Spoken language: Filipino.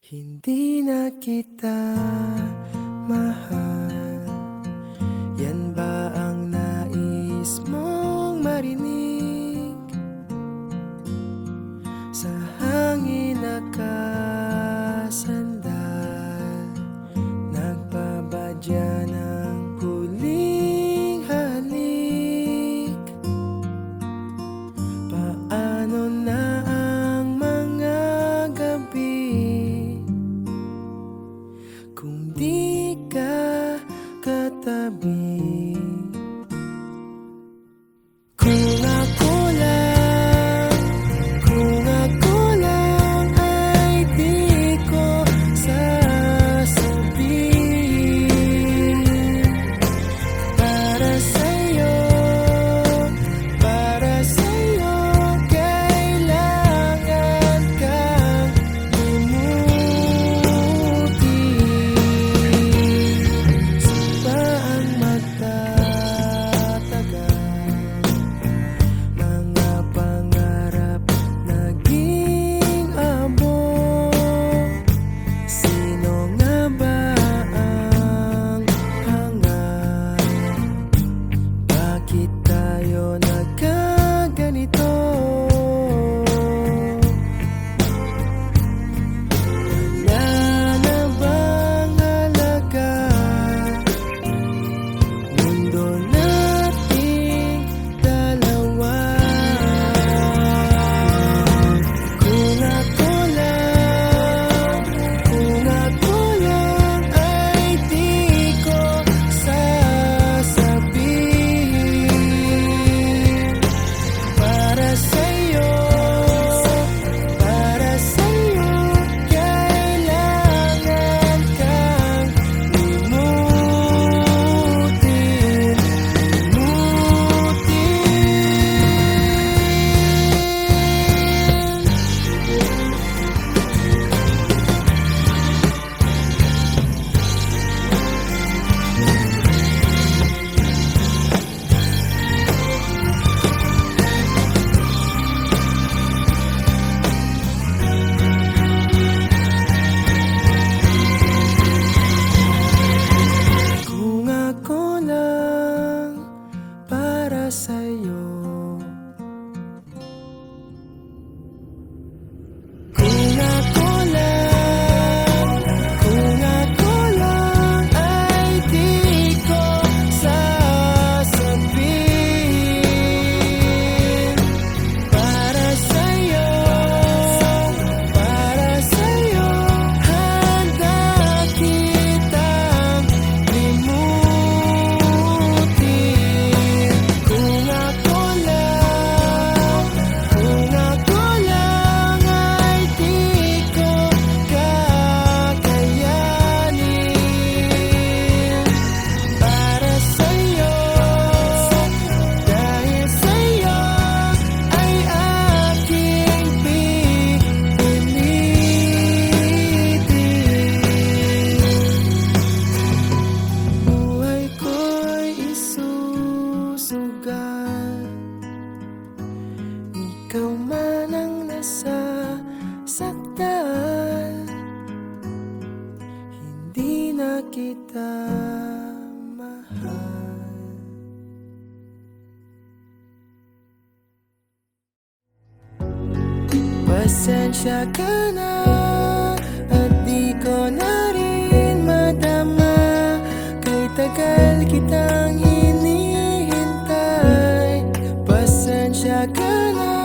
Hindi na kita mahal. kata biar 塞哟。kita mahal. Pasensya ka na At di ko na rin madama. Kay tagal kitang hinihintay. Pasensya ka na